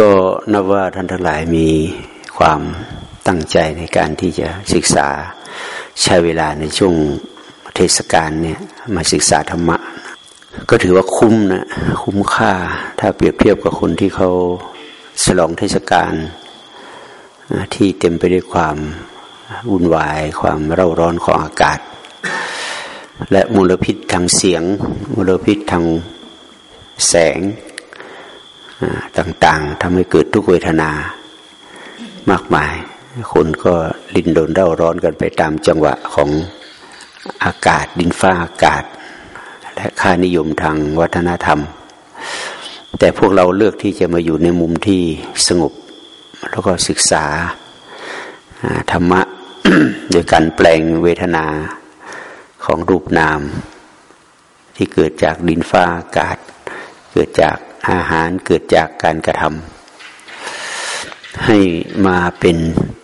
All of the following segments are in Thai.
ก็นับว่าท่านทั้งหลายมีความตั้งใจในการที่จะศึกษาใช้เวลาในช่วงเทศกาลเนี่ยมาศึกษาธรรมะ ก็ถือว่าคุ้มนะคุ้มค่าถ้าเปรียบเทียบกับคนที่เขาฉลองเทศกาลที่เต็มไปด้วยความวุ่นวาย ความเร่าร้อนของอากาศ และมลพิษทางเสียงมลพิษทางแสง ต่างๆทำให้เกิดทุกเวทนามากมาย คนก็ลินโดนเร่าร้อนกันไปตามจังหวะของอากาศดินฟ้าอากาศ และค่านิยมทางวัฒนธรรม แต่พวกเราเลือกที่จะมาอยู่ในมุมที่สงบ แล้วก็ศึกษาธรรมะโดยการแปลงเวทนาของรูปนาม ที่เกิดจากดินฟ้าอากาศ เกิดจาก อาหารเกิดจากการกระทำให้มาเป็น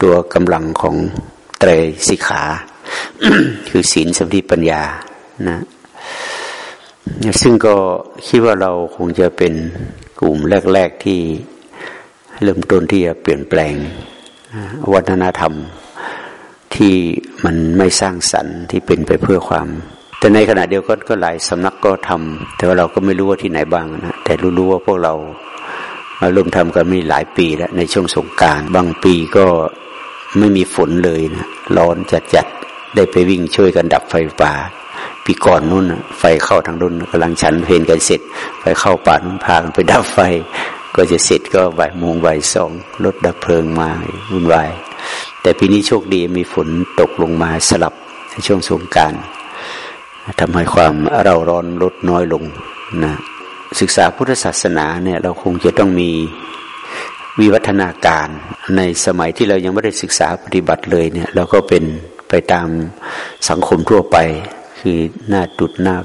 ตัวกำลังของเตรสิขา คือศีลสมาธิปัญญานะซึ่งก็คิดว่าเราคงจะเป็นกลุ่มแรก ๆที่เริ่มต้นที่จะเปลี่ยนแปลงวัฒนธรรมที่มันไม่สร้างสรรค์ที่เป็นไปเพื่อความ แต่ในขณะเดียวกันก็หลายสำนักก็ทำแต่ว่าเราก็ไม่รู้ว่าที่ไหนบ้างนะแต่รู้ๆว่าพวกเรามาร่วมทำกันมีหลายปีแล้วในช่วงสงการบางปีก็ไม่มีฝนเลยนะร้อนจัดๆได้ไปวิ่งช่วยกันดับไฟป่าปีก่อนนู่นไฟเข้าทางนุ่นกำลังฉันเพลนกันเสร็จไฟเข้าป่านุ่นพากันไปดับไฟ ก็จะเสร็จก็บ่ายโมงบ่ายสองรถดับเพลิงมาวุ่นวายแต่ปีนี้โชคดีมีฝนตกลงมาสลับในช่วงสงการ ทำให้ความเราร้อนลดน้อยลงนะศึกษาพุทธศาสนาเนี่ยเราคงจะต้องมีวิวัฒนาการในสมัยที่เรายังไม่ได้ศึกษาปฏิบัติเลยเนี่ยเราก็เป็นไปตามสังคมทั่วไป คือหน้าตุดหน้า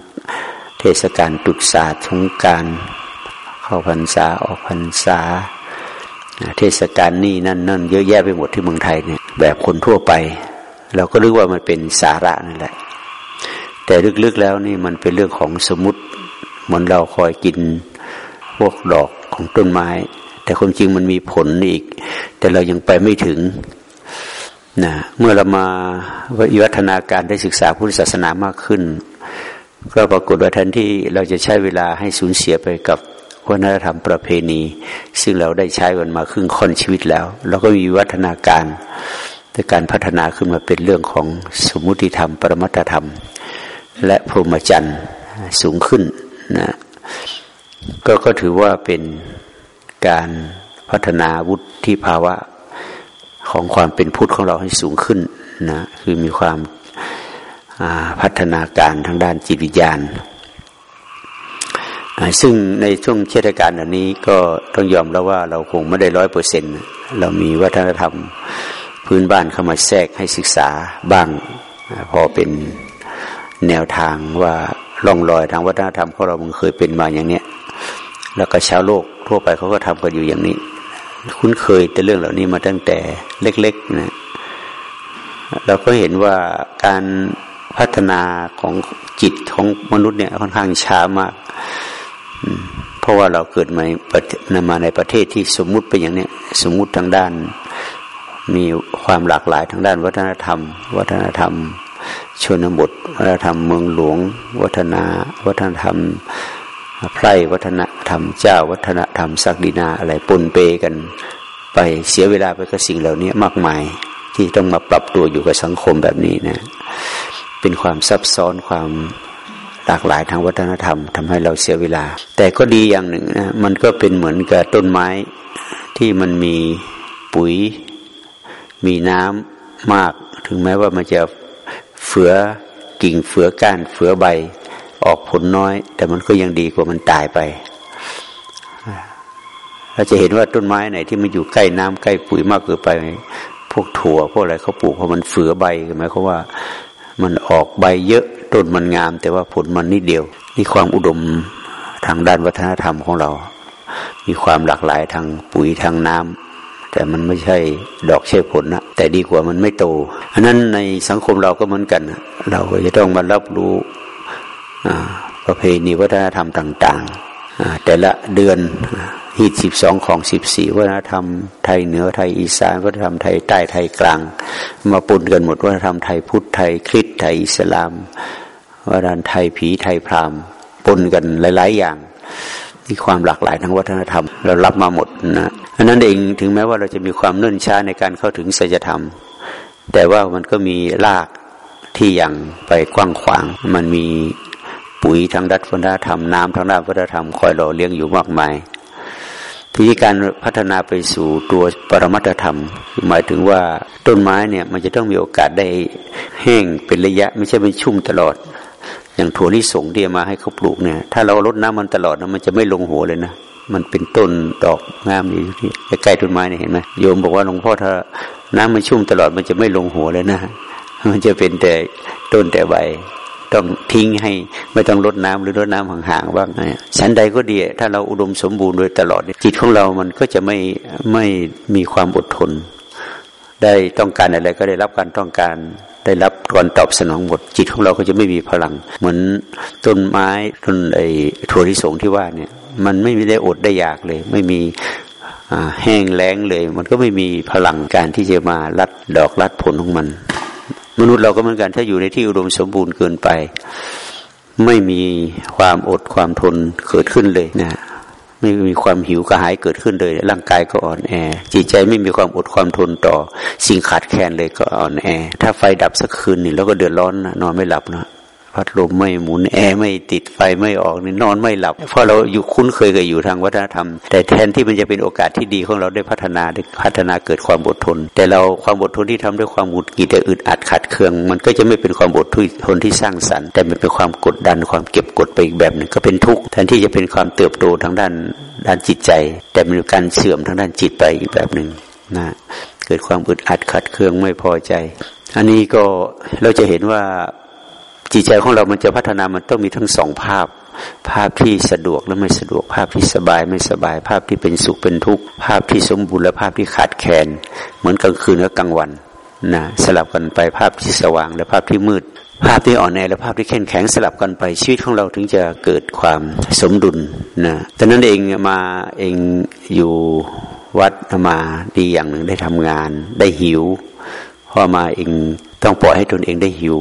เทศกาลตุดศาสตร์สงการเข้าพรรษาออกพรรษา เทศกาลนี่นั่นนั่นเยอะแยะไปหมดที่เมืองไทยเนี่ยแบบคนทั่วไป เราก็รู้ว่ามันเป็นสาระนั่นแหละ แต่ลึกๆแล้วนี่มันเป็นเรื่องของสมุติเหมือนเราคอยกินพวกดอกของต้นไม้ แต่ความจริงมันมีผลอีก แต่เรายังไปไม่ถึงนะเมื่อเรามาวิวัฒนาการได้ศึกษาพุทธศาสนามากขึ้น ก็ปรากฏว่าทันที่เราจะใช้เวลาให้สูญเสียไปกับวัฒนธรรมประเพณี ซึ่งเราได้ใช้กันมาครึ่งค่อนชีวิตแล้วเราก็มีวัฒนาการในการพัฒนาขึ้นมาเป็นเรื่องของสมุติธรรม ปรมัตธรรม และพรหมจรรย์สูงขึ้นนะก็ก็ถือว่าเป็นการพัฒนาวุฒิภาวะของความเป็นพุทธของเราให้สูงขึ้นนะคือมีความพัฒนาการทางด้านจิตวิญญาณ ซึ่งในช่วงเทศกาลอันนี้ก็ต้องยอมแล้วว่าเราคงไม่ได้ร้อยเปอร์เซ็นเรามีวัฒนธรรมพื้นบ้านเข้ามาแทรกให้ศึกษาบ้างพอเป็น แนวทางว่าล่องรอยทางวัฒนธรรมของเรามันเคยเป็นมาอย่างเนี้ย แล้วก็ชาวโลกทั่วไปเขาก็ทำกันอยู่อย่างนี้ คุ้นเคยแต่เรื่องเหล่านี้มาตั้งแต่เล็กๆนะเราก็เห็นว่าการพัฒนาของจิตของมนุษย์เนี่ยค่อนข้างช้ามาก เพราะว่าเราเกิดมามาในประเทศที่สมมุติเป็นอย่างนี้สมมุติทางด้าน มีความหลากหลายทางด้านวัฒนธรรม วัฒนธรรม ชนบท วัฒนธรรมเมืองหลวง วัฒนา วัฒนธรรมไพร่วัฒนธรรมเจ้า วัฒนธรรมศักดินาอะไรปนเปกันไปเสียเวลาไปกับสิ่งเหล่านี้มากมายที่ต้องมาปรับตัวอยู่กับสังคมแบบนี้นะเป็นความซับซ้อนความหลากหลายทางวัฒนธรรมทำให้เราเสียเวลา แต่ก็ดีอย่างหนึ่งนะมันก็เป็นเหมือนกับต้นไม้ที่มันมีปุ๋ย มีน้ำมาก ถึงแม้ว่ามันจะ ฟือกิ่งเฟือก้านเฟือใบ ออกผลน้อย แต่มันก็ยังดีกว่ามันตายไปเราจะเห็นว่าต้นไม้ไหนที่มันอยู่ใกล้น้ำใกล้ปุ๋ยมากเกินไป พวกถั่วพวกอะไรเขาปลูกเพราะมันเฟือใบหมายความว่ามันออกใบเยอะต้นมันงาม แต่ว่าผลมันนิดเดียว นี่ความอุดมทางด้านวัฒนธรรมของเรา มีความหลากหลายทางปุ๋ยทางน้ำ แต่มันไม่ใช่ดอกใช่ผลนะแต่ดีกว่ามันไม่โตอันนั้นในสังคมเราก็เหมือนกันเราก็จะต้องมารับรู้ประเพณีวัฒนธรรมต่าง ๆ แต่ละเดือนฮีดสิบสองของสิบสี่วัฒนธรรมไทยเหนือไทยอีสานวัฒนธรรมไทยใต้ไทยกลาง มาปนกันหมดวัฒนธรรมไทยพุทธไทยคริสไทยอิสลามวัฒนธรรมไทยผีไทยพราหมณ์ปนกันหลาย ๆ อย่าง มีความหลากหลายทางวัฒนธรรม เรารับมาหมดนะอันนั้นเองถึงแม้ว่าเราจะมีความเนื่นช้าในการเข้าถึงสัจธรรม แต่ว่ามันก็มีรากที่ยังไปกว้างขวาง มันมีปุ๋ยทางด้านวัฒนธรรมน้ำทางด้านวัฒนธรรมคอยหล่อเลี้ยงอยู่มากมายทีนี้การพัฒนาไปสู่ตัวปรมัตธรรม หมายถึงว่าต้นไม้เนี่ยมันจะต้องมีโอกาสได้แห้งเป็นระยะ ไม่ใช่เป็นชุ่มตลอด อย่างถั่วลิสงเดียมาให้เขาปลูกเนี่ย ถ้าเราลดน้ำมันตลอดนะมันจะไม่ลงหัวเลยนะมันเป็นต้นดอกงามอยู่ที่ใกล้ต้นไม้เนี่ยเห็นไหมโยมบอกว่าหลวงพ่อถ้าน้ำมันชุ่มตลอดมันจะไม่ลงหัวเลยนะมันจะเป็นแต่ต้นแต่ใบต้องทิ้งให้ไม่ต้องลดน้ำหรือลดน้ำห่างๆบ้างนะชั้นใดก็ดี ถ้าเราอุดมสมบูรณ์โดยตลอดจิตของเรามันก็จะไม่ไม่มีความอดทน ได้ต้องการอะไรก็ได้รับการต้องการ ได้รับการตอบสนองหมดจิตของเราก็จะไม่มีพลัง เหมือนต้นไม้ต้นไอ้ถั่วที่สงที่ว่าเนี่ย มันไม่มีได้อดได้อยากเลย ไม่มีแห้งแล้งเลย มันก็ไม่มีพลังการที่จะมารัดดอกรัดผลของมัน มนุษย์เราก็เหมือนกันถ้าอยู่ในที่อุดมสมบูรณ์เกินไป ไม่มีความอดความทนเกิดขึ้นเลยนะ ไม่มีความหิวกระหายเกิดขึ้นเลย ร่างกายก็อ่อนแอ จิตใจไม่มีความอดความทนต่อ สิ่งขาดแคลนเลยก็อ่อนแอ ถ้าไฟดับสักคืนนี่แล้วก็เดือดร้อนนอนไม่หลับนะ พัดลมไม่หมุนแอร์ไม่ติดไฟไม่ออกนี่นอนไม่หลับ เพราะเราอยู่คุ้นเคยกับอยู่ทางวัฒนธรรม แต่แทนที่มันจะเป็นโอกาสที่ดีของเราได้พัฒนาได้พัฒนาเกิดความอดทน แต่เราความอดทนที่ทำด้วยความหงุดหงิดอึดอัดขัดเคือง มันก็จะไม่เป็นความอดทนที่สร้างสรรค์ แต่มันเป็นความกดดันความเก็บกดไปอีกแบบหนึ่งก็เป็นทุกข์แทนที่จะเป็นความเติบโตทางด้านด้านจิตใจ แต่เป็นการเสื่อมทางด้านจิตไปอีกแบบหนึ่งนะเกิดความอึดอัดขัดเคืองไม่พอใจ อันนี้ก็เราจะเห็นว่า จิตใจของเรามันจะพัฒนามันต้องมีทั้งสองภาพ ภาพที่สะดวกและไม่สะดวก ภาพที่สบายไม่สบาย ภาพที่เป็นสุขเป็นทุกข์ ภาพที่สมบูรณ์และภาพที่ขาดแคลนเหมือนกลางคืนและกลางวันนะสลับกันไปภาพที่สว่างและภาพที่มืด ภาพที่อ่อนแอและภาพที่แข็งแข็งสลับกันไปชีวิตของเราถึงจะเกิดความสมดุลนะแต่นั้นเองมาเองอยู่วัดมาดีอย่างหนึ่งได้ทำงาน ได้หิวพอมาเองต้องปล่อยให้ตนเองได้หิว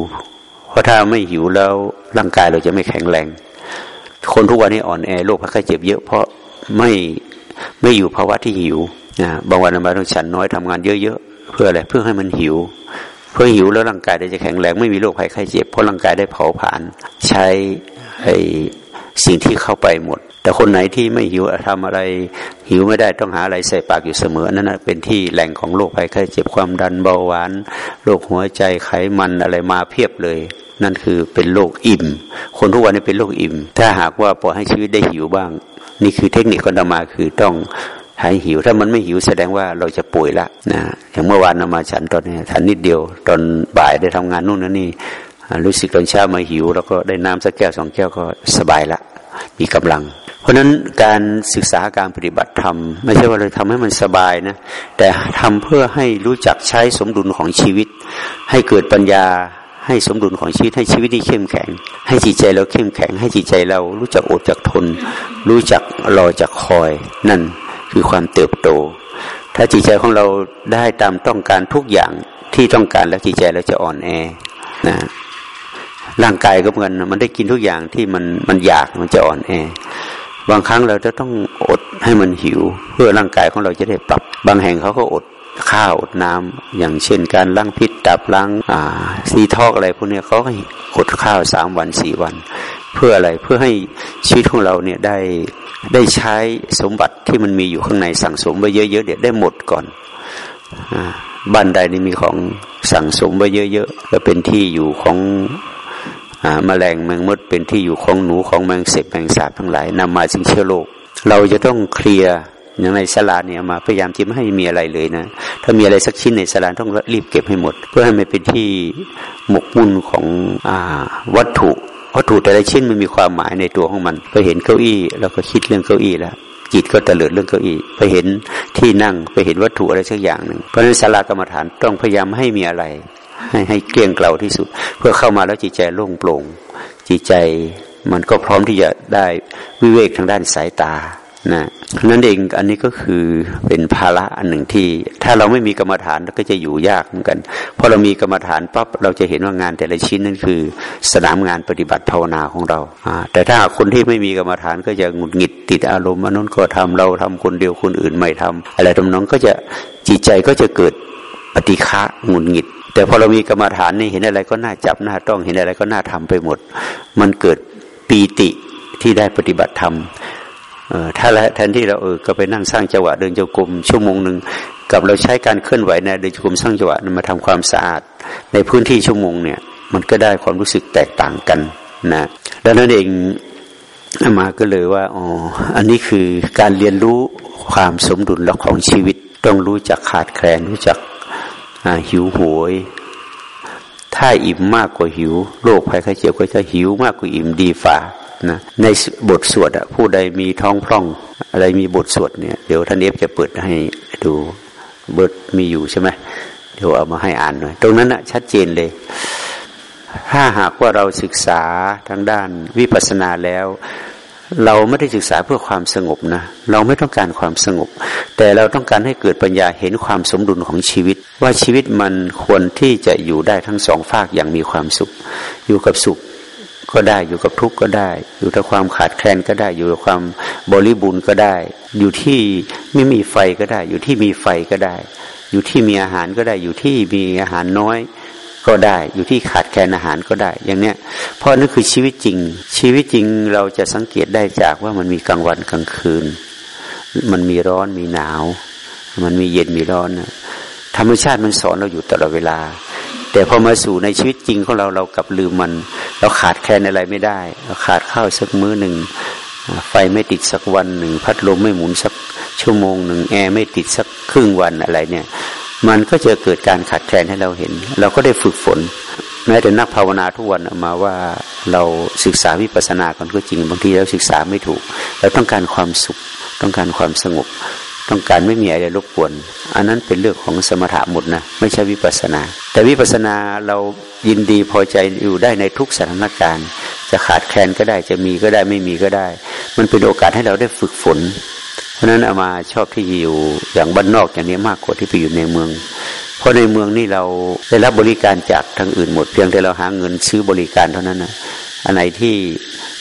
เพราะถ้าไม่หิวแล้วร่างกายเราจะไม่แข็งแรง คนทุกวันนี้อ่อนแอโรคภัยไข้เจ็บเยอะเพราะไม่ไม่อยู่ภาวะที่หิวนะบางวันมาต้องฉันน้อยทำงานเยอะๆเพื่ออะไรเพื่อให้มันหิว เพื่อหิวแล้วร่างกายจะแข็งแรงไม่มีโรคภัยไข้เจ็บเพราะร่างกายได้เผาผลาญใช้ไอ้สิ่งที่เข้าไปหมด แต่คนไหนที่ไม่หิวทำอะไร หิวไม่ได้ต้องหาอะไรใส่ปากอยู่เสมอนั่นเป็นที่แหล่งของโรคภัยไข้เจ็บความดันเบาหวานโรคหัวใจไขมันอะไรมาเพียบเลย นั่นคือเป็นโรคอิ่ม คนทุกวันนี้เป็นโรคอิ่ม ถ้าหากว่าปล่อยให้ชีวิตได้หิวบ้าง นี่คือเทคนิคคนธรรมาคือต้องหายหิว ถ้ามันไม่หิวแสดงว่าเราจะป่วยละนะอย่างเมื่อวานนมาฉันตอนนี้ฉันนิดเดียว ตอนบ่ายได้ทำงานนู่นนั่นนี่รู้สึกตอนเช้ามาหิว แล้วก็ได้น้ำสักแก้วสองแก้วก็สบายละมีกำลัง เพราะนั้นการศึกษาการปฏิบัติธรรม ไม่ใช่ว่าเราทำให้มันสบายนะ แต่ทำเพื่อให้รู้จักใช้สมดุลของชีวิต ให้เกิดปัญญาให้สมดุลของชีวิตให้ชีวิตที่เข้มแข็ง ให้จิตใจเราเข้มแข็ง ให้จิตใจเรารู้จักอดจักทน รู้จักรอจักคอย นั่นคือความเติบโต ถ้าจิตใจของเราได้ตามต้องการทุกอย่างที่ต้องการแล้วจิตใจเราจะอ่อนแอนะร่างกายก็เหมือนมันได้กินทุกอย่างที่มันมันอยากมันจะอ่อนแอ บางครั้งเราจะต้องอดให้มันหิว เพื่อร่างกายของเราจะได้ปรับ บางแห่งเขาก็อดข้าวอดน้ำอย่างเช่น การล้างพิษดับล้างอ่าซีทอกอะไรพวกนี้เขาก็อดข้าวสามวันสี่วัน เพื่ออะไรเพื่อให้ชีวิตของเราเนี่ยได้ได้ใช้สมบัติที่มันมีอยู่ข้างในสั่งสมไว้เยอะๆเดี๋ยวได้หมดก่อนบ้านใดนี่มีของสั่งสมไว้เยอะๆก็เป็นที่อยู่ของ แมลงแมงมดเป็นที่อยู่ของหนูของแมงเสบแมงสาบทั้งหลายนำมาซึ่งเชื้อโรคเราจะต้องเคลียร์อย่างในสลาเนี่ยมาพยายามที่ไม่ให้มีอะไรเลยนะ ถ้ามีอะไรสักชิ้นในสลาต้องรีบเก็บให้หมด เพื่อให้มันเป็นที่หมกมุ่นของอวัตถุวัตถุแต่ละชิ้นมันมีความหมายในตัวของมันไปเห็นเก้าอี้เราก็คิดเรื่องเก้าอี้แล้วจิตก็เตลิดเรื่องเก้าอี้ไปเห็นที่นั่งไปเห็นวัตถุอะไรสักอย่างหนึ่งเพราะฉะนั้นสลากรรมฐานต้องพยายามให้มีอะไร ให้ให้เกลี้ยงเกลาที่สุด เพื่อเข้ามาแล้วจิตใจโล่งโปร่ง จิตใจมันก็พร้อมที่จะได้วิเวกทางด้านสายตานะนั่นเองอันนี้ก็คือเป็นภาระอันหนึ่งที่ ถ้าเราไม่มีกรรมฐานก็จะอยู่ยากเหมือนกันพอเรามีกรรมฐานปั๊บเราจะเห็นว่างานแต่ละชิ้นนั่นคือ สนามงานปฏิบัติภาวนาของเรา แต่ถ้าคนที่ไม่มีกรรมฐานก็จะหงุดหงิดติดอารมณ์อันนั้นก็ทำเราทำคนเดียวคนอื่นไม่ทำอะไรทำนองก็จะจิตใจก็จะเกิดปฏิฆะหงุดหงิด แต่พอเรามีกรรมฐานนี่เห็นอะไรก็น่าจับน่าต้องเห็นอะไรก็น่าทำไปหมด มันเกิดปีติที่ได้ปฏิบัติธรรมถ้าแทนที่เราเออก็ไปนั่งสร้างจังหวะเดินจงกรมชั่วโมงหนึ่งกับเราใช้การเคลื่อนไหวในเดินจงกรมสร้างจังหวะมาทำความสะอาด ในพื้นที่ชั่วโมงเนี่ย มันก็ได้ความรู้สึกแตกต่างกันนะดังนั้นเองมาก็เลยว่าอ๋ออันนี้คือการเรียนรู้ความสมดุลของชีวิตต้องรู้จักขาดแคลนรู้จัก หิวโหย ถ้าอิ่มมากกว่าหิว โรคภัยไข้เจ็บก็จะหิวมากกว่าอิ่มดีฝ่านะในบทสวดผู้ใดมีท้องพร่อง อะไรมีบทสวดเนี่ยเดี๋ยวท่านเอฟจะเปิดให้ดูบทมีอยู่ใช่ไหมเดี๋ยวเอามาให้อ่านหน่อยตรงนั้นอะชัดเจนเลย ถ้าหากว่าเราศึกษาทางด้านวิปัสสนาแล้ว เราไม่ได้ศึกษาเพื่อความสงบนะ เราไม่ต้องการความสงบ แต่เราต้องการให้เกิดปัญญาเห็นความสมดุลของชีวิต ว่าชีวิตมันควรที่จะอยู่ได้ทั้งสองฝากอย่างมีความสุข อยู่กับสุขก็ได้อยู่กับทุกข์ก็ได้ อยู่กับความขาดแคลนก็ได้ อยู่กับความบริบูรณ์ก็ได้ อยู่ที่ไม่มีไฟก็ได้ อยู่ที่มีไฟก็ได้ อยู่ที่มีอาหารก็ได้ อยู่ที่มีอาหารน้อย ก็ได้ อยู่ที่ขาดแคลนอาหารก็ได้ อย่างเนี้ย เพราะนั่นคือชีวิตจริง ชีวิตจริงเราจะสังเกตได้จากว่ามันมีกลางวันกลางคืน มันมีร้อนมีหนาว มันมีเย็นมีร้อนธรรมชาติมันสอนเราอยู่ตลอดเวลา แต่พอมาสู่ในชีวิตจริงของเราเรากลับลืมมัน เราขาดแคลนอะไรไม่ได้ เราขาดข้าวสักมื้อหนึ่งไฟไม่ติดสักวันหนึ่ง พัดลมไม่หมุนสักชั่วโมงหนึ่งแอร์ไม่ติดสักครึ่งวันอะไรเนี่ย มันก็จะเกิดการขาดแคลนให้เราเห็น เราก็ได้ฝึกฝน แม้แต่นักภาวนาทุกวันมาว่าเราศึกษาวิปัสสนากันก็จริงบางทีเราศึกษาไม่ถูกเราต้องการความสุข ต้องการความสงบ ต้องการไม่มีอะไรรบกวน อันนั้นเป็นเรื่องของสมถะหมดนะไม่ใช่วิปัสนา แต่วิปัสนาเรายินดีพอใจอยู่ได้ในทุกสถานการณ์ จะขาดแคลนก็ได้จะมีก็ได้ไม่มีก็ได้ มันเป็นโอกาสให้เราได้ฝึกฝน ราะนั้นเอามาชอบที่อยู่อย่างบ้านนอกอย่างนี้มากกว่าที่ไปอยู่ในเมือง เพราะในเมืองนี่เราได้รับบริการจากทางอื่นหมดเพียงแต่เราหาเงินซื้อบริการเท่านั้นนะอันไหนที่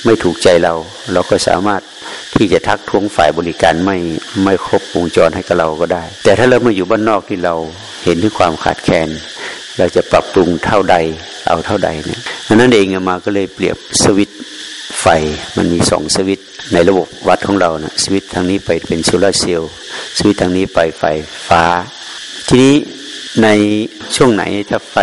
ไม่ถูกใจเรา เราก็สามารถที่จะทักท้วงฝ่ายบริการไม่ไม่ครบวงจรให้กับเราก็ได้ แต่ถ้าเรามาอยู่บ้านนอกที่เราเห็นถึงความขาดแคลนเราจะปรับปรุงเท่าใดเอาเท่าใดเนี่ยนั้นเองมาก็เลยเปรียบสวิตช์ ไฟมันมีสองสวิตช์ในระบบวัดของเรานะสวิตช์ทางนี้ไปเป็นโซลาเซลล์สวิตช์ทางนี้ไปไฟฟ้า ทีนี้ในช่วงไหนถ้าไฟ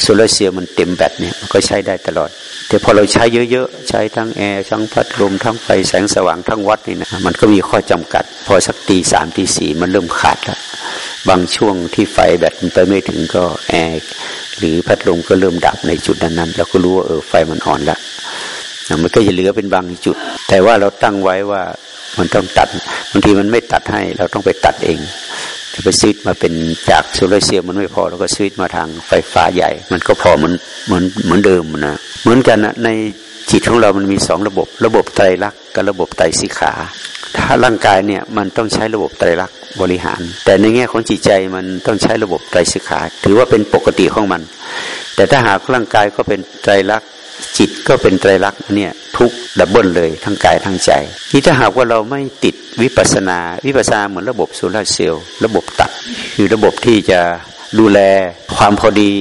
โซลาเซลล์มันเต็มแบตเนี่ยมันก็ใช้ได้ตลอด แต่พอเราใช้เยอะๆ ใช้ทั้งแอร์ทั้งพัดลมทั้งไฟแสงสว่างทั้งวัดนี่นะมันก็มีข้อจำกัด พอสักตีสามตีสี่มันเริ่มขาดแล้วบางช่วงที่ไฟแบตมันไปไม่ถึงก็แอร์หรือพัดลมก็เริ่มดับในจุดนั้นๆแล้วก็รู้ว่าเออไฟมันอ่อนละ มันก็จะเหลือเป็นบางจุด แต่ว่าเราตั้งไว้ว่ามันต้องตัดบางทีมันไม่ตัดให้เราต้องไปตัดเองจะไปซีดมาเป็นจากโซลาร์เซลล์มันไม่พอเราก็ซีดมาทางไฟฟ้าใหญ่ มันก็พอเหมือนเหมือนเหมือนเดิมนะเหมือนกันนะในจิตของเรามันมีสองระบบ ระบบไตรลักษณ์กับระบบไตรสิขา ถ้าร่างกายเนี่ยมันต้องใช้ระบบไตรลักษณ์บริหาร แต่ในแง่ของจิตใจมันต้องใช้ระบบไตรสิกขา ถือว่าเป็นปกติของมัน แต่ถ้าหากร่างกายก็เป็นไตรลักษณ์ จิตก็เป็นไตรลักษณ์เนี่ยทุกข์ double เลยทั้งกายทั้งใจนี่ถ้าหากว่าเราไม่ติดวิปัสสนา วิปัสสนาเหมือนระบบโซลาร์เซลล์ระบบตัดคือระบบที่จะดูแลความพอดี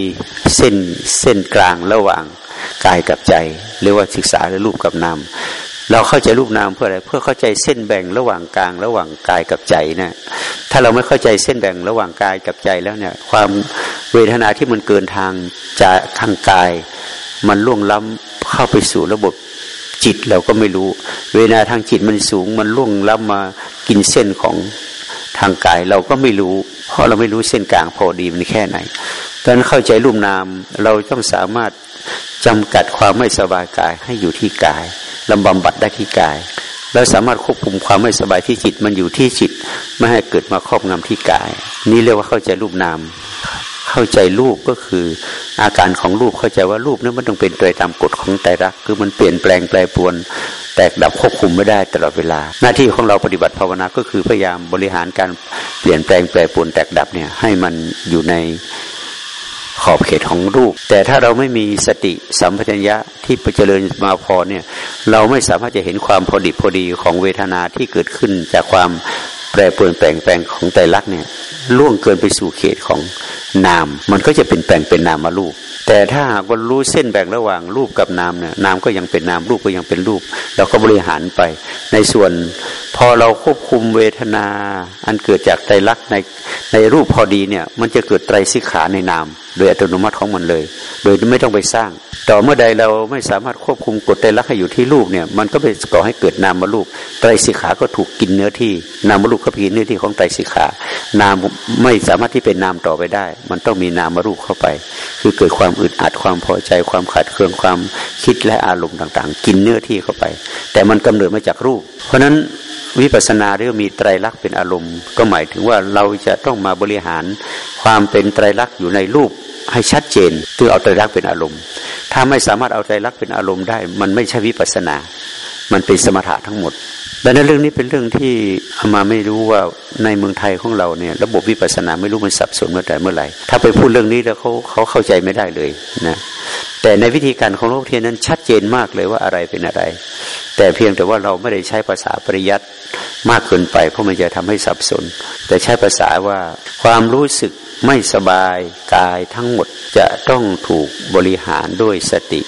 เส้นเส้นกลางระหว่างกายกับใจเรียกว่าศึกษาในรูปกับนามเราเข้าใจรูปนามเพื่ออะไรเพื่อเข้าใจเส้นแบ่งระหว่างกลางระหว่างกายกับใจนะถ้าเราไม่เข้าใจเส้นแบ่งระหว่างกายกับใจแล้วเนี่ย ความเวทนาที่มันเกินทางจะทางกาย มันล่วงล้ำเข้าไปสู่ระบบจิตเราก็ไม่รู้ เวลาทางจิตมันสูง มันล่วงล้ำมากินเส้นของทางกายเราก็ไม่รู้ เพราะเราไม่รู้เส้นกลางพอดีมันแค่ไหนตอนเข้าใจรูปนามเราต้องสามารถจำกัดความไม่สบายกายให้อยู่ที่กายลำบำบัดได้ที่กายเราสามารถควบคุมความไม่สบายที่จิตมันอยู่ที่จิต ไม่ให้เกิดมาครอบงำที่กาย นี่เรียกว่าเข้าใจรูปนาม เข้าใจรูปก็คืออาการของรูปเข้าใจว่ารูปนั้นมันต้องเป็นโดยตามกฎของไตรลักษณ์คือมันเปลี่ยนแปลงแปรปรวน แตกดับควบคุมไม่ได้ตลอดเวลา หน้าที่ของเราปฏิบัติภาวนาก็คือพยายามบริหารการเปลี่ยนแปลงแปรปรวนแตกดับเนี่ยให้มันอยู่ในขอบเขตของรูป แต่ถ้าเราไม่มีสติสัมปชัญญะที่เจริญมาพอเนี่ยเราไม่สามารถจะเห็นความพอดีพอดีของเวทนาที่เกิดขึ้นจากความแปรปรวนแปลงแปลงของไตรลักษณ์เนี่ย ล่วงเกินไปสู่เขตของนาม มันก็จะเป็นแปลงเป็นนามารูป แต่ถ้าหากว่ารู้เส้นแบ่งระหว่างรูปกับนามเนี่ยนามก็ยังเป็นนามรูปก็ยังเป็นรูป เราก็บริหารไปในส่วน พอเราควบคุมเวทนา อันเกิดจากไตรลักษณ์ในในรูปพอดีเนี่ย มันจะเกิดไตรสิขาในนาม โดยอัตโนมัติของมันเลย โดยไม่ต้องไปสร้าง ต่อเมื่อใดเราไม่สามารถควบคุมกฎไตรลักษณ์ให้อยู่ที่รูปเนี่ย มันก็ไปก่อให้เกิดนามมารูปไตรสิขาก็ถูกกินเนื้อที่นามมารูปก็กินเนื้อที่ของไตรสิขา นามไม่สามารถที่เป็นนามต่อไปได้ มันต้องมีนามมารูปเข้าไป คือเกิดความอึดอัดความพอใจความขัดเคืองความคิดและอารมณ์ต่าง ๆ กินเนื้อที่เข้าไป แต่มันกำเนิดมาจากรูป เพราะฉะนั้น วิปัสสนาเรียกมีไตรลักษณ์เป็นอารมณ์ ก็หมายถึงว่าเราจะต้องมาบริหารความเป็นไตรลักษณ์อยู่ในรูปให้ชัดเจนเพื่อเอาไตรลักษณ์เป็นอารมณ์ ถ้าไม่สามารถเอาไตรลักษณ์เป็นอารมณ์ได้ มันไม่ใช่วิปัสนา มันเป็นสมถะทั้งหมดดังนั้นเรื่องนี้เป็นเรื่องที่อามาไม่รู้ว่าในเมืองไทยของเราเนี่ย ระบบวิปัสนาไม่รู้มันสับสนเมื่อไหร่เมื่อไหร่ ถ้าไปพูดเรื่องนี้แล้วเขาเขาเข้าใจไม่ได้เลยนะแต่ในวิธีการของโลกเทียนนั้นชัดเจนมากเลยว่าอะไรเป็นอะไร แต่เพียงแต่ว่าเราไม่ได้ใช้ภาษาปริยัติมากเกินไปเพราะมันจะทำให้สับสน แต่ใช้ภาษาว่าความรู้สึกไม่สบายกายทั้งหมดจะต้องถูกบริหารด้วยสติ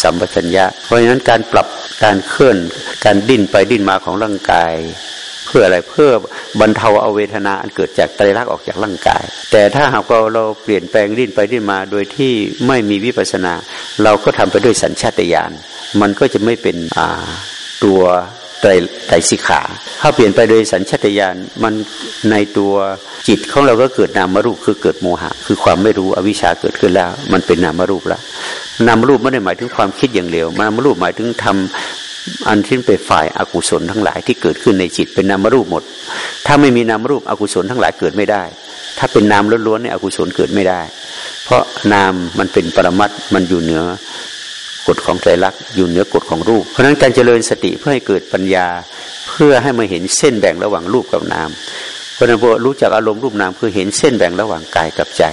สัมปชัญญะ เพราะฉะนั้นการปรับการเคลื่อนการดิ้นไปดิ้นมาของร่างกาย เพื่ออะไรเพื่อบรรเทาเอาเวทนาอันเกิดจากไตรลักษณ์ออกจากร่างกาย แต่ถ้าหากเราเราเปลี่ยนแปลงดิ้นไปดิ้นมาโดยที่ไม่มีวิปัสนา เราก็ทำไปด้วยสัญชาตญาณมันก็จะไม่เป็นอ่า ตัวไตรไตรสิขา ถ้าเปลี่ยนไปโดยสัญชาตญาณมันในตัวจิตของเราก็เกิดนามรูปคือเกิดโมหะ คือความไม่รู้อวิชชาเกิดขึ้นแล้ว มันเป็นนามรูปแล้วนามรูปไม่ได้หมายถึงความคิดอย่างเร็วนามรูปหมายถึงทำอันที่เป็นฝ่ายอากุศลทั้งหลายที่เกิดขึ้นในจิตเป็นนามรูปหมด ถ้าไม่มีนามรูปอกุศลทั้งหลายเกิดไม่ได้ ถ้าเป็นนามล้วนๆเนี่ยอกุศลเกิดไม่ได้ เพราะนามมันเป็นปรมัตมันอยู่เหนือ กฎของใจรักอยู่เหนือกฎของรูป เพราะนั้นการเจริญสติเพื่อให้เกิดปัญญา เพื่อให้มาเห็นเส้นแบ่งระหว่างรูปกับนาม เพราะนั้นพอรู้จักอารมณ์รูปนามคือเห็นเส้นแบ่งระหว่างกายกับใจ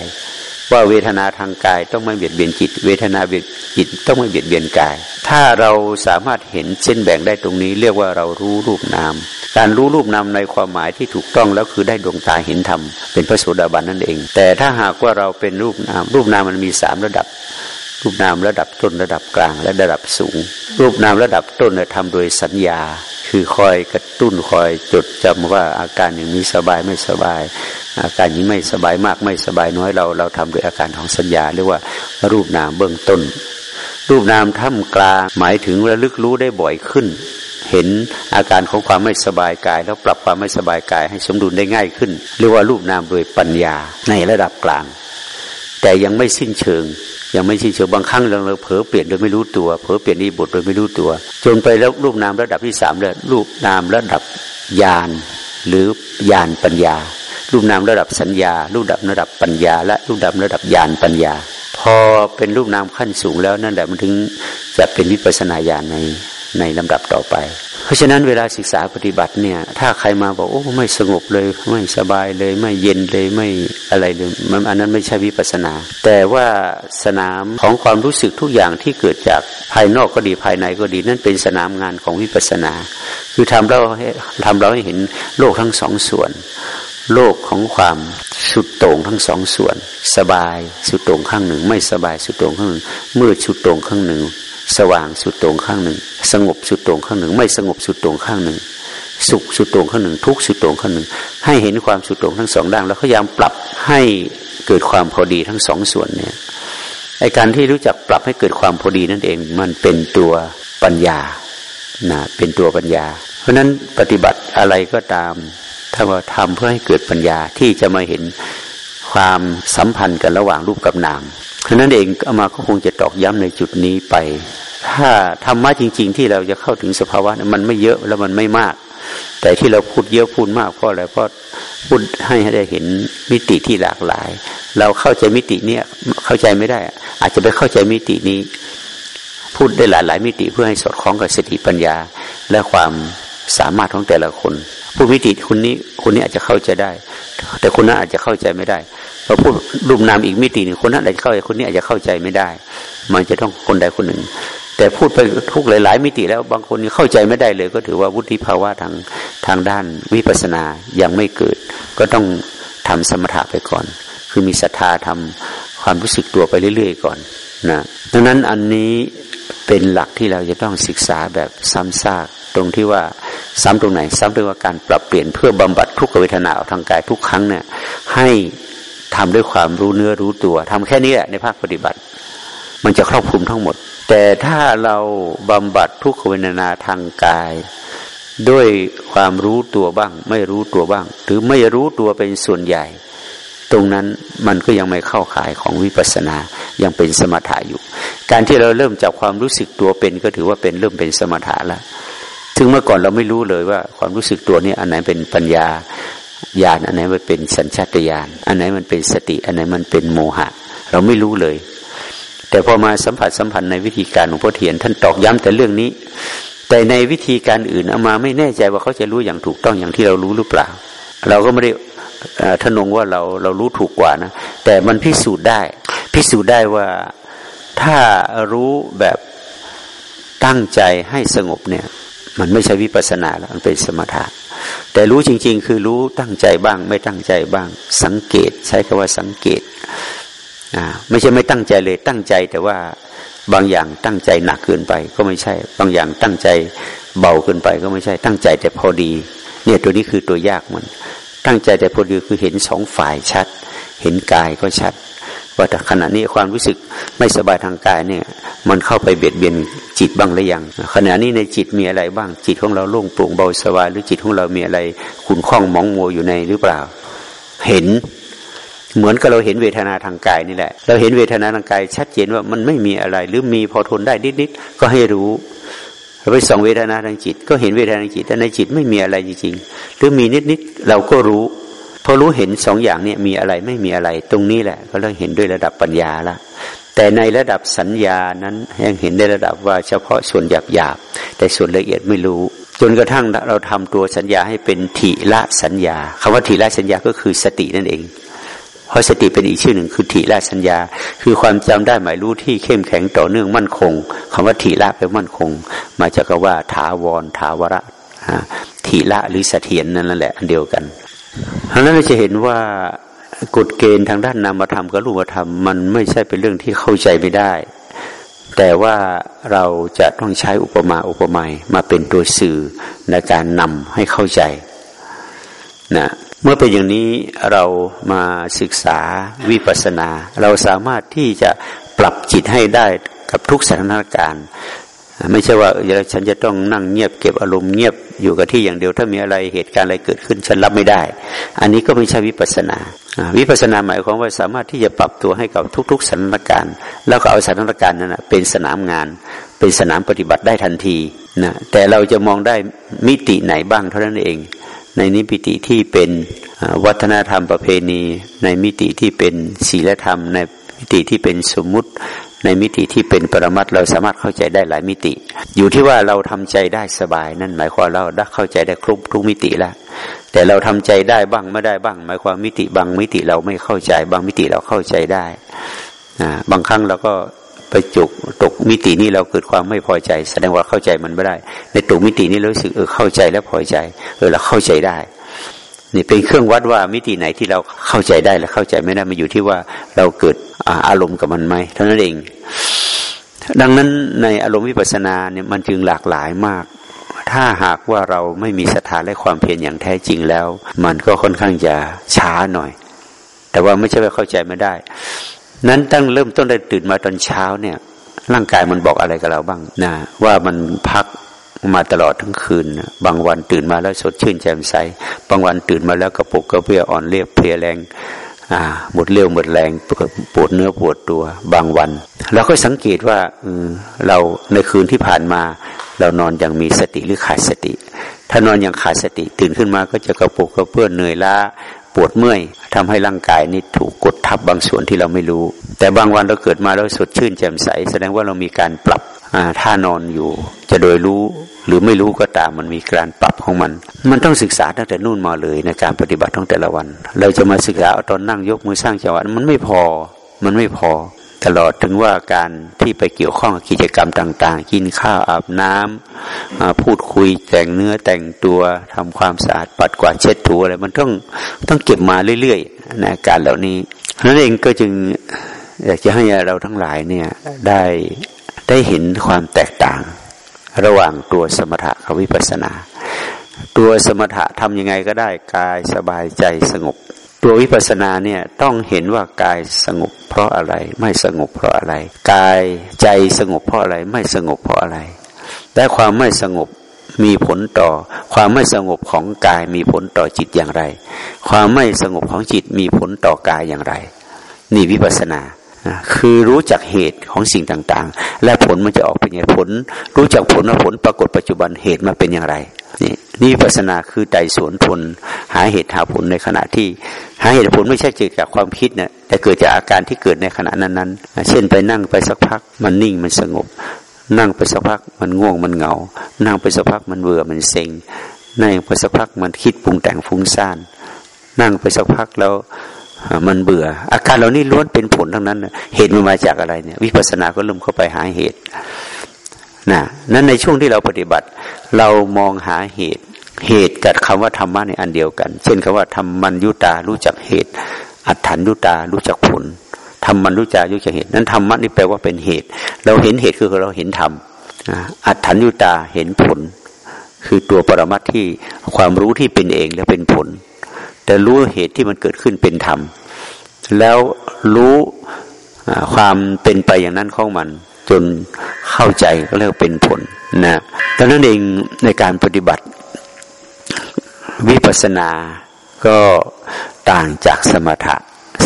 ว่าเวทนาทางกายต้องไม่เบียดเบียนจิต เวทนาเบียดจิตต้องไม่เบียดเบียนกาย ถ้าเราสามารถเห็นเส้นแบ่งได้ตรงนี้ เรียกว่าเรารู้รูปนาม การรู้รูปนามในความหมายที่ถูกต้องแล้วคือได้ดวงตาเห็นธรรมเป็นพระโสดาบันนั่นเอง แต่ถ้าหากว่าเราเป็นรูปนาม รูปนามมันมีสามระดับ รูปนามระดับต้นระดับกลางและระดับสูง รูปนามระดับต้นเนี่ยทำโดยสัญญา คือคอยกระตุ้นคอยจดจำว่าอาการอย่างนี้สบายไม่สบาย อาการนี้ไม่สบายมากไม่สบายน้อยเรา เราทำโดยอาการของสัญญาเรียกว่ารูปนามเบื้องต้น รูปนามท่ามกลางหมายถึงระลึกรู้ได้บ่อยขึ้น เห็นอาการของความไม่สบายกาย แล้วปรับความไม่สบายกายให้สมดุลได้ง่ายขึ้น เรียกว่ารูปนามโดยปัญญาในระดับกลาง แต่ยังไม่สิ้นเชิง ยังไม่ใช่เฉยบางครั้งเราเผลอเปลี่ยนโดยไม่รู้ตัว เผลอเปลี่ยนอีบทโดยไม่รู้ตัว จนไปแล้วรูปนามระดับที่สามเลยรูปนามระดับญาณหรือญาณปัญญา รูปนามระดับสัญญา รูปดับระดับปัญญา และรูปดับระดับญาณปัญญา พอเป็นรูปนามขั้นสูงแล้วนั่นแหละมันถึงจะเป็นวิปัสนาญาณในในลำดับต่อไป เพราะฉะนั้นเวลาศึกษาปฏิบัติเนี่ย ถ้าใครมาบอกโอ้ไม่สงบเลย ไม่สบายเลย ไม่เย็นเลยไม่อะไรเลยมันอันนั้นไม่ใช่วิปัสนา แต่ว่าสนามของความรู้สึกทุกอย่างที่เกิดจากภายนอกก็ดีภายในก็ดี นั่นเป็นสนามงานของวิปัสนา คือทำเราทำเราให้เห็นโลกทั้งสองส่วน โลกของความสุดโต่งทั้งสองส่วน สบายสุดโต่งข้างหนึ่ง ไม่สบายสุดโต่งข้างหนึ่งมืดสุดโต่งข้างหนึ่ง สว่างสุดตรงข้างหนึ่ง สงบสุดตรงข้างหนึ่ง ไม่สงบสุดตรงข้างหนึ่ง สุขสุดตรงข้างหนึ่ง ทุกสุดตรงข้างหนึ่ง ให้เห็นความสุดตรงทั้งสองด้านแล้วพยายามปรับให้เกิดความพอดีทั้งสองส่วนเนี่ยไอการที่รู้จักปรับให้เกิดความพอดีนั่นเอง มันเป็นตัวปัญญานะเป็นตัวปัญญา เพราะนั้นปฏิบัติอะไรก็ตาม ถ้าว่าทำเพื่อให้เกิดปัญญาที่จะมาเห็นความสัมพันธ์กันระหว่างรูปกับนาม เพราะนั้นเองเอามาก็คงจะตอกย้ำในจุดนี้ไป ถ้าธรรมะจริง ๆ ที่เราจะเข้าถึงสภาวะมันไม่เยอะแล้วมันไม่มาก แต่ที่เราพูดเยอะพูดมากเพราะอะไรเพราะพูดให้ได้เห็นมิติที่หลากหลาย เราเข้าใจมิตินี้เข้าใจไม่ได้ อาจจะไปเข้าใจมิตินี้ พูดได้หลายหลายมิติเพื่อให้สอดคล้องกับสติปัญญาและความสามารถของแต่ละคน ผู้มิติคนนี้คนนี้อาจจะเข้าใจได้ แต่คนนั้นอาจจะเข้าใจไม่ได้พอพูดรูปนามอีกมิติหนึ่งคนนั้นอาจจะเข้าใจคนนี้อาจจะเข้าใจไม่ได้ มันจะต้องคนใดคนหนึ่ง แต่พูดไปทุกหลาย ๆ มิติแล้วบางคนเข้าใจไม่ได้เลย ก็ถือว่าวุฒิภาวะทางทางด้านวิปัสสนายังไม่เกิด ก็ต้องทำสมถะไปก่อน คือมีศรัทธาทำความรู้สึกตัวไปเรื่อย ๆ ก่อนนะดังนั้นอันนี้เป็นหลักที่เราจะต้องศึกษาแบบซ้ำซาก ตรงที่ว่าซ้ำตรงไหน ซ้ำตรงว่าการปรับเปลี่ยนเพื่อบำบัดทุกขเวทนาทางกายทุกครั้งเนี่ยให้ทำด้วยความรู้เนื้อรู้ตัวทำแค่นี้แหละในภาคปฏิบัติ มันจะครอบคลุมทั้งหมด แต่ถ้าเราบำบัดทุกขเวทนาทางกาย ด้วยความรู้ตัวบ้าง ไม่รู้ตัวบ้าง หรือไม่รู้ตัวเป็นส่วนใหญ่ ตรงนั้นมันก็ยังไม่เข้าข่ายของวิปัสสนายังเป็นสมถะอยู่ การที่เราเริ่มจากความรู้สึกตัวเป็นก็ถือว่าเป็นเริ่มเป็นสมถะแล้ว ถึงเมื่อก่อนเราไม่รู้เลยว่า ความรู้สึกตัวนี้อันไหนเป็นปัญญาญาณอันไหนมันเป็นสัญชาตญาณอันไหนมันเป็นสติ อันไหนมันเป็นโมหะ เราไม่รู้เลย แต่พอมาสัมผัสสัมพันธ์ในวิธีการของพ่อเทียน ท่านตอกย้ำแต่เรื่องนี้ แต่ในวิธีการอื่นเอามาไม่แน่ใจว่าเขาจะรู้อย่างถูกต้องอย่างที่เรารู้หรือเปล่า เราก็ไม่ได้ทนงว่าเราเรารู้ถูกกว่านะ แต่มันพิสูจน์ได้ พิสูจน์ได้ว่าถ้ารู้แบบตั้งใจให้สงบเนี่ย มันไม่ใช่วิปัสนาแล้วมันเป็นสมถะ แต่รู้จริง ๆ คือรู้ตั้งใจบ้าง ไม่ตั้งใจบ้าง สังเกต ใช้คำว่าสังเกตไม่ใช่ไม่ตั้งใจเลยตั้งใจแต่ว่าบางอย่างตั้งใจหนักเกินไปก็ไม่ใช่ บางอย่างตั้งใจเบาเกินไปก็ไม่ใช่ ตั้งใจแต่พอดี เนี่ยตัวนี้คือตัวยากมันตั้งใจแต่พอดีคือเห็นสองฝ่ายชัด เห็นกายก็ชัดว่าแต่ขณะนี้ความรู้สึกไม่สบายทางกายเนี่ย มันเข้าไปเบียดเบียน จิตบ้างหรือยังขณะนี้ในจิตมีอะไรบ้าง จิตของเราโล่งโปร่งเบาสบายหรือจิตของเรามีอะไรขุ่นข้องมองมัวอยู่ในหรือเปล่า เห็นเหมือนกับเราเห็นเวทนาทางกายนี่แหละ เราเห็นเวทนาทางกาย ชัดเจนว่ามันไม่มีอะไร หรือมีพอทนได้นิดๆก็ให้รู้เราไปส่องเวทนาทางจิต ก็เห็นเวทนาทางจิตแต่ในจิตไม่มีอะไรจริงๆหรือมีนิดๆเราก็รู้พอรู้เห็นสองอย่างเนี่ยมีอะไรไม่มีอะไร ตรงนี้แหละ ก็เริ่มเห็นด้วยระดับปัญญาละ แต่ในระดับสัญญานั้นยังเห็นในระดับว่าเฉพาะส่วนหยาบหยาบแต่ส่วนละเอียดไม่รู้ จนกระทั่งเราทำตัวสัญญาให้เป็นทีละสัญญาคำว่าทีละสัญญาก็คือสตินั่นเอง เพราะสติเป็นอีกชื่อหนึ่งคือทีละสัญญา คือความจำได้หมายรู้ที่เข้มแข็งต่อเนื่องมั่นคงคำว่าทีละแปลมั่นคง มาจากคำว่าทาวรทาวระทีละหรือเสถียรนั่นแหละอันเดียวกันเพราะนั้นเราจะเห็นว่า กฎเกณฑ์ทางด้านนามธรรมกับรูปธรรม มันไม่ใช่เป็นเรื่องที่เข้าใจไม่ได้ แต่ว่าเราจะต้องใช้อุปมาอุปไมยมาเป็นตัวสื่อในการนำให้เข้าใจนะเมื่อเป็นอย่างนี้เรามาศึกษาวิปัสสนา เราสามารถที่จะปรับจิตให้ได้กับทุกสถานการณ์ ไม่ใช่ว่าฉันจะต้องนั่งเงียบเก็บอารมณ์เงียบอยู่กับที่อย่างเดียวถ้ามีอะไรเหตุการณ์อะไรเกิดขึ้นฉันรับไม่ได้ อันนี้ก็ไม่ใช่วิปัสนา วิปัสนาหมายความว่าสามารถที่จะปรับตัวให้กับทุก ๆสถานการณ์ แล้วก็เอาสถานการณ์นั้นเป็นสนามงาน เป็นสนามปฏิบัติได้ทันทีนะแต่เราจะมองได้มิติไหนบ้างเท่านั้นเอง ในนิพิติที่เป็นวัฒนธรรมประเพณี ในมิติที่เป็นศีลธรรม ในมิติที่เป็นสมมุติ ในมิติที่เป็นปรมัตเราสามารถเข้าใจได้หลายมิติ อยู่ที่ว่าเราทำใจได้สบาย นั่นหมายความเราได้เข้าใจได้ครบทุกมิติแล้วแต่เราทำใจได้บ้างไม่ได้บ้าง หมายความมิติบางมิติเราไม่เข้าใจ บางมิติเราเข้าใจได้อ่าบางครั้งเราก็ไปจุกตกมิตินี้เราเกิดความไม่พอใจ แสดงว่าเข้าใจมันไม่ได้ ในตกมิตินี้รู้สึกเออเข้าใจแล้วพอใจเออเราเข้าใจได้ นี่เป็นเครื่องวัดว่ามิติไหนที่เราเข้าใจได้และเข้าใจไม่ได้มาอยู่ที่ว่าเราเกิดอารมณ์กับมันไหมเท่านั้นเอง ดังนั้นในอารมณ์วิปัสสนาเนี่ยมันจึงหลากหลายมาก ถ้าหากว่าเราไม่มีศรัทธาและความเพียรอย่างแท้จริงแล้ว มันก็ค่อนข้างจะช้าหน่อย แต่ว่าไม่ใช่ว่าเข้าใจไม่ได้ นั้นตั้งเริ่มต้นได้ตื่นมาตอนเช้าเนี่ยร่างกายมันบอกอะไรกับเราบ้างนะว่ามันพัก มาตลอดทั้งคืน บางวันตื่นมาแล้วสดชื่นแจ่มใส บางวันตื่นมาแล้วกระปุกกระเพียอ่อนเรียบเพลียแรงหมดเรี่ยวหมดแรงปวดเนื้อปวดตัว บางวันเราก็สังเกตว่าเราในคืนที่ผ่านมา เรานอนอย่างมีสติหรือขาดสติ ถ้านอนอย่างขาดสติตื่นขึ้นมาก็จะกระปุกกระเพื่อนเหนื่อยล้าปวดเมื่อยทำให้ร่างกายนี่ถูกกดทับบางส่วนที่เราไม่รู้ แต่บางวันเราเกิดมาแล้วสดชื่นแจ่มใส แสดงว่าเรามีการปรับท่านอนอยู่ จะโดยรู้ หรือไม่รู้ก็ตามมันมีการปรับของมัน มันต้องศึกษาตั้งแต่นู่นมาเลยในการปฏิบัติของแต่ละวัน เราจะมาศึกษาตอนนั่งยกมือสร้างจังหวะมันไม่พอ มันไม่พอ ตลอดถึงว่าการที่ไปเกี่ยวข้องกับกิจกรรมต่าง ๆ กินข้าวอาบน้ำพูดคุยแต่งเนื้อแต่งตัวทำความสะอาดปัดกวาดเช็ดถูอะไรมันต้องต้องเก็บมาเรื่อยๆนะการเหล่านี้นั่นเองก็จึงอยากจะให้เราทั้งหลายเนี่ยได้ได้เห็นความแตกต่าง ระหว่างตัวสมถะกับวิปัสสนา ตัวสมถะทำยังไงก็ได้กายสบายใจสงบ ตัววิปัสสนาเนี่ยต้องเห็นว่ากายสงบ เพราะอะไรไม่สงบเพราะอะไร กายใจสงบเพราะอะไรไม่สงบเพราะอะไร และความไม่สงบมีผลต่อ ความไม่สงบของกายมีผลต่อจิตอย่างไร ความไม่สงบของจิตมีผลต่อกายอย่างไร นี่วิปัสสนา คือรู้จักเหตุของสิ่งต่างๆ และผลมันจะออกเป็นยังไงผล รู้จักผลและผลปรากฏปัจจุบันเหตุมาเป็นอย่างไร นี่นี่ปัสนาคือใจสวนทนหาเหตุหาผลในขณะที่ หาเหตุผลไม่ใช่เกิดจากความคิดนะแต่เกิดจากอาการที่เกิดในขณะนั้นๆ เช่นไปนั่งไปสักพัก มันนิ่งมันสงบ นั่งไปสักพักมันง่วงมันเหงา นั่งไปสักพักมันเบื่อมันเซ็งนั่งไปสักพักมันคิดปรุงแต่งฟุ้งซ่านนั่งไปสักพักแล้ว มันเบื่อ อาการเหล่านี้ล้วนเป็นผลทั้งนั้น เหตุมันมาจากอะไรเนี่ย วิปัสสนาก็เริ่มเข้าไปหาเหตุนะนั้นในช่วงที่เราปฏิบัติ เรามองหาเหตุ เหตุกับคำว่าธรรมะในอันเดียวกัน เช่นคำว่าธรรมันยุตารู้จักเหตุ อัฏฐานยุตารู้จักผลธรรมันรู้จักรู้จักเหตุ นั้นธรรมะนี่แปลว่าเป็นเหตุ เราเห็นเหตุคือเราเห็นธรรมอัฏฐานยุตาเห็นผล คือตัวปรมัตที่ความรู้ที่เป็นเองและเป็นผล แต่รู้เหตุที่มันเกิดขึ้นเป็นธรรม แล้วรู้ความเป็นไปอย่างนั้นของมัน จนเข้าใจก็เรียกเป็นผลนะดังนั้นเองในการปฏิบัติวิปัสสนาก็ต่างจากสมถะ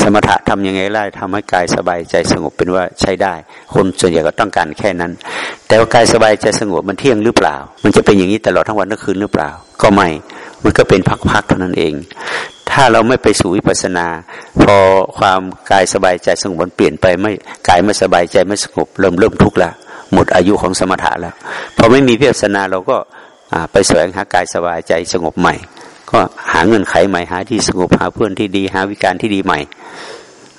สมถะทำยังไงไล่ทำให้กายสบายใจสงบเป็นว่าใช้ได้ คนส่วนใหญ่ก็ต้องการแค่นั้น แต่ว่ากายสบายใจสงบมันเที่ยงหรือเปล่า มันจะเป็นอย่างนี้ตลอดทั้งวันทั้งคืนหรือเปล่า ก็ไม่ มันก็เป็นพักๆเท่านั้นเอง ถ้าเราไม่ไปสู่วิปัสนา พอความกายสบายใจสงบมันเปลี่ยนไปไม่กายไม่สบายใจไม่สงบเริ่มเริ่มทุกข์ละหมดอายุของสมถะแล้วพอไม่มีวิปัสนาเราก็ไปแสวงหากายสบายใจสงบใหม่ ก็หาเงินไขใหม่หาที่สงบหาเพื่อนที่ดีหาวิการที่ดีใหม่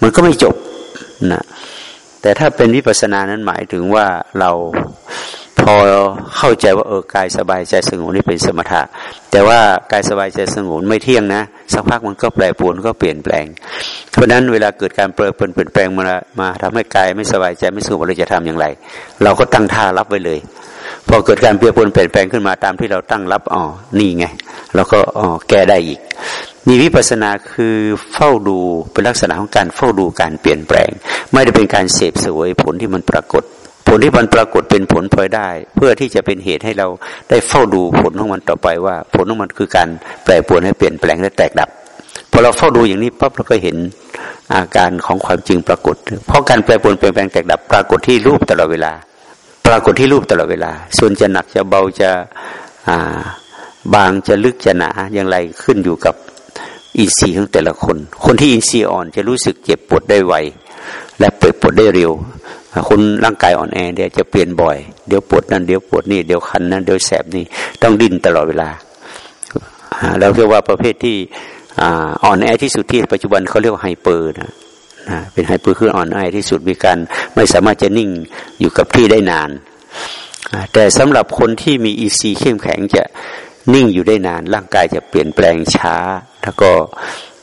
มันก็ไม่จบนะแต่ถ้าเป็นวิปัสนานั้นหมายถึงว่าเรา อเข้าใจว่าเออกายสบายใจสงบนี่เป็นสมถะ แต่ว่ากายสบายใจสงบไม่เที่ยงนะสักพักมันก็แปรปรวนก็เปลี่ยนแปลง เพราะนั้นเวลาเกิดการเปลี่ยนเปลี่ยนแปลงมามาทำให้กายไม่สบายใจไม่สงบเราจะทำอย่างไร เราก็ตั้งท่ารับไว้เลยพอเกิดการเปลี่ยนเปลี่ยนแปลงขึ้นมาตามที่เราตั้งรับอ๋อนี่ไงเราก็อ๋อแก้ได้อีกมีวิปัสนาคือเฝ้าดูเป็นลักษณะของการเฝ้าดูการเปลี่ยนแปลง ไม่ได้เป็นการเสพสวยผลที่มันปรากฏ ผลที่มันปรากฏเป็นผลพลอยได้ เพื่อที่จะเป็นเหตุให้เราได้เฝ้าดูผลของมันต่อไปว่า ผลของมันคือการแปรปรวนให้เปลี่ยนแปลงและแตกดับพอเราเฝ้าดูอย่างนี้ปั๊บเราก็เห็นอาการของความจริงปรากฏ เพราะการแปรปรวนเปลี่ยนแปลงแตกดับ ปรากฏที่รูปตลอดเวลา ปรากฏที่รูปตลอดเวลา ส่วนจะหนักจะเบาจะบางจะลึกจะหนาอย่างไรขึ้นอยู่กับอินทรีย์ของแต่ละคน คนที่อินทรีย์อ่อนจะรู้สึกเจ็บปวดได้ไวและเปิดปวดได้เร็ว คนร่างกายอ่อนแอเดี๋ยวจะเปลี่ยนบ่อย เดี๋ยวปวดนั่นเดี๋ยวปวดนี่เดี๋ยวคันนั่นเดี๋ยวแสบนี่ต้องดิ้นตลอดเวลาเราเรียกว่าประเภทที่อ่อนแอที่สุดที่ปัจจุบันเขาเรียกว่า hyper นะเป็น hyper คืออ่อนแอที่สุดมีการไม่สามารถจะนิ่งอยู่กับที่ได้นาน แต่สำหรับคนที่มีอินทรีย์เข้มแข็งจะนิ่งอยู่ได้นาน ร่างกายจะเปลี่ยนแปลงช้า แล้วก็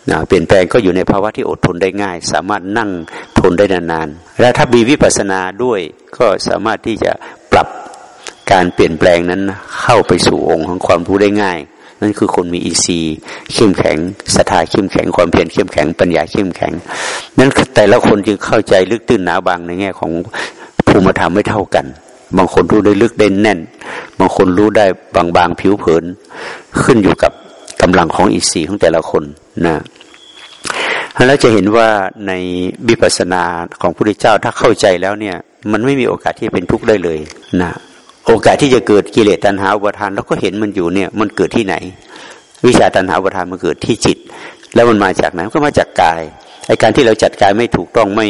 นะเปลี่ยนแปลงก็อยู่ในภาวะที่อดทนได้ง่าย สามารถนั่งทนได้นานๆและถ้ามีวิปัสสนาด้วยก็สามารถที่จะปรับการเปลี่ยนแปลงนั้นเข้าไปสู่องค์ของความรู้ได้ง่าย นั่นคือคนมีอีซีเข้มแข็งศรัทธาเข้มแข็งความเพียรเข้มแข็งปัญญาเข้มแข็ง นั่นแต่ละคนจึงเข้าใจลึกตื้นหนาบางในแง่ของภูมิธรรมไม่เท่ากัน บางคนรู้ได้ลึกได้แน่น บางคนรู้ได้บางๆผิวเผิน ขึ้นอยู่กับ กำลังของอีซีของแต่ละคนนะแล้วจะเห็นว่าในวิปัสสนาของพระพุทธเจ้าถ้าเข้าใจแล้วเนี่ยมันไม่มีโอกาสที่เป็นทุกข์ได้เลยนะโอกาสที่จะเกิดกิเลสตัณหาอุปทานเราก็เห็นมันอยู่เนี่ยมันเกิดที่ไหน วิชาตัณหาอุปทานมันเกิดที่จิต แล้วมันมาจากไหนก็มาจากกายไอการที่เราจัดกายไม่ถูกต้องไม่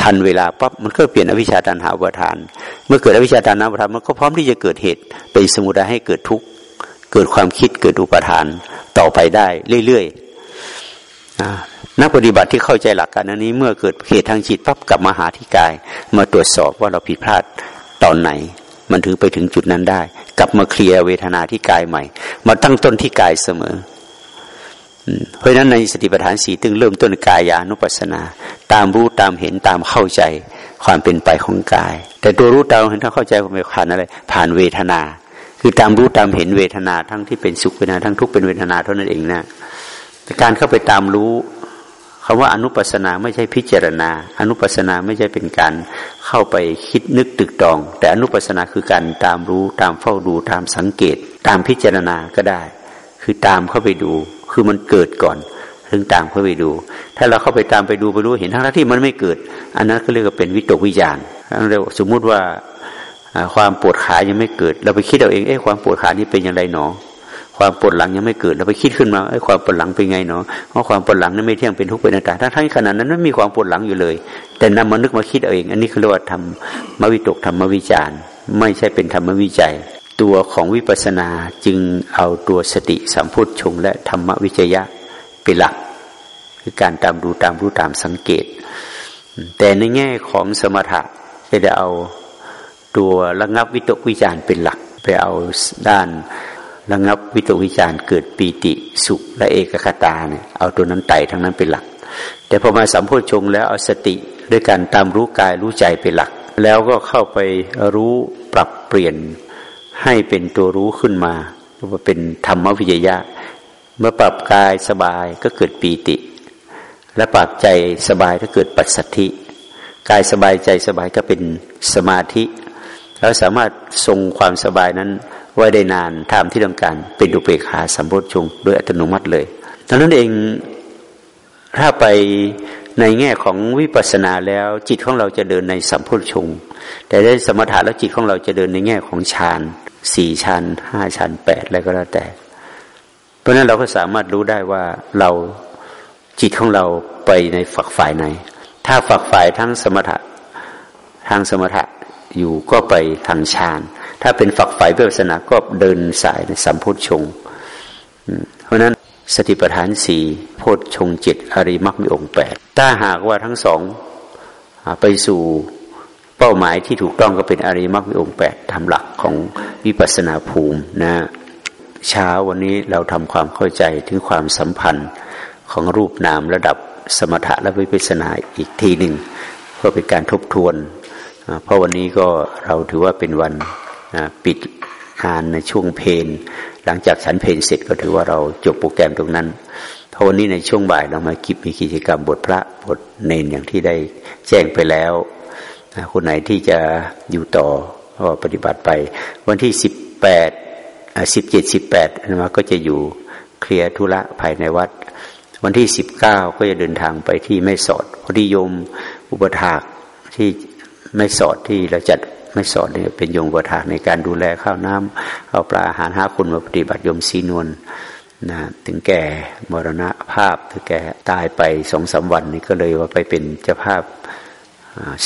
ทันเวลาปั๊บมันก็เปลี่ยนอวิชชาตันหาอุปทาน เมื่อเกิดอวิชชาตันหาอุปทานมันก็พร้อมที่จะเกิดเหตุเป็นสมุทัยให้เกิดทุกข์ เกิดความคิดเกิดอุปทานต่อไปได้เรื่อยๆนักปฏิบัติที่เข้าใจหลักการนี้ เมื่อเกิดเหตุทางจิตปั๊บกลับมาหาที่กาย มาตรวจสอบว่าเราผิดพลาดตอนไหน มันถึงไปถึงจุดนั้นได้ กลับมาเคลียร์เวทนาที่กายใหม่ มาตั้งต้นที่กายเสมอเพราะฉะนั้นในสติปัฏฐานสีตึงเริ่มต้นกายานุปัสสนา ตามรู้ตามเห็นตามเข้าใจความเป็นไปของกาย แต่ตัวรู้ตามเห็นถ้าเข้าใจความเป็นผ่านอะไรผ่านเวทนา คือตามรู้ตามเห็นเวทนาทั้งที่เป็นสุขเวทนาทั้งทุกข์เป็นเวทนาเท่านั้นเองนะแต่การเข้าไปตามรู้คำว่าอนุปัสนาไม่ใช่พิจารณา อนุปัสนาไม่ใช่เป็นการเข้าไปคิดนึกตึกตอง แต่อนุปัสนาคือการตามรู้ตามเฝ้าดูตามสังเกต ตามพิจารณาก็ได้ คือตามเข้าไปดู คือมันเกิดก่อนถึงตามเข้าไปดู ถ้าเราเข้าไปตามไปดูไปรู้เห็นทั้งที่มันไม่เกิด อันนั้นก็เรียกว่าเป็นวิตกวิจารณ์เรียกสมมุติว่า ความปวดขายังไม่เกิด เราไปคิดเอาเองเอ้ความปวดขานี่เป็นอย่างไรหนอ ความปวดหลังยังไม่เกิด เราไปคิดขึ้นมาไอ้ความปวดหลังเป็นไงเนาะเพราะความปวดหลังนั้นไม่เที่ยงเป็นทุกข์เป็นอนัตตาทั้งทั้งขนาดนั้นไม่มีความปวดหลังอยู่เลย แต่นำมานึกมาคิดเอาเอง อันนี้คือเรียกว่าทำมวิตกธรรมวิจารณ์ไม่ใช่เป็นธรรมวิจัย ตัวของวิปัสสนาจึงเอาตัวสติสัมพุทธชงและธรรมวิจยะเป็นหลักคือการตามดูตามรู้ตามสังเกต แต่ในแง่ของสมถะจะเอา ตัวระงับวิตกวิจารเป็นหลัก ไปเอาด้านระงับวิตกวิจารเกิดปีติสุขและเอกคตาเนี่ยเอาตัวนั้นไต่ทั้งนั้นเป็นหลัก แต่พอมาสัมโพชงแล้วเอาสติด้วยการตามรู้กายรู้ใจเป็นหลัก แล้วก็เข้าไปรู้ปรับเปลี่ยนให้เป็นตัวรู้ขึ้นมาว่าเป็นธรรมวิจยะ เมื่อปรับกายสบายก็เกิดปีติ และปรับใจสบายก็เกิดปัสสัทธิกายสบายใจสบายก็เป็นสมาธิ แล้วสามารถทรงความสบายนั้นไว้ได้นานตามที่ต้องการเป็นอุเบกขาสัมโพชงโดยอัตโนมัติเลยดังนั้นเองถ้าไปในแง่ของวิปัสสนาแล้วจิตของเราจะเดินในสัมโพชงแต่ได้สมถะแล้วจิตของเราจะเดินในแง่ของฌานสี่ชั้นห้าชั้นแปดอะไรก็แล้วแต่ เพราะนั้นเราก็สามารถรู้ได้ว่าเราจิตของเราไปในฝักฝ่ายไหน ถ้าฝักฝ่ายทั้งสมถะทางสมถะ อยู่ก็ไปทางฌาน ถ้าเป็นฝักใฝ่เพื่อศาสนาก็เดินสายในสัมพุทชงเพราะนั้นสติปัฏฐานสี่โพชชงจิตอริมักมีองค์แปดถ้าหากว่าทั้งสองไปสู่เป้าหมายที่ถูกต้องก็เป็นอริมักมีองค์แปดทำหลักของวิปัสนาภูมินะเช้าวันนี้เราทำความเข้าใจถึงความสัมพันธ์ของรูปนามระดับสมถะและวิปัสนาอีกทีหนึ่งเพื่อเป็นการทบทวน เพราะวันนี้ก็เราถือว่าเป็นวันปิดงานในช่วงเพนหลังจากฉันเพนเสร็จก็ถือว่าเราจบโปรแกรมตรงนั้นเพราะวันนี้ในช่วงบ่ายเรามากิบมีกิจกรรมบทพระบทเนนอย่างที่ได้แจ้งไปแล้วคนไหนที่จะอยู่ต่อก็ปฏิบัติไป วันที่สิบแปดสิบเจ็ดสิบแปดนะก็จะอยู่เคลียร์ธุระภายในวัด วันที่สิบเก้าก็จะเดินทางไปที่ไม่สอดพอดีโยมอุปถากที่ ไม่สอดที่เราจัดไม่สอดเนี่ยเป็นโยมอุปถาในการดูแลข้าวน้ำเอาปลาอาหารหาคุณมาปฏิบัติโยมสีนวลนะถึงแก่มรณะภาพถึงแก่ตายไปสองสาวันนี้ก็เลยว่าไปเป็นเจ้าภาพส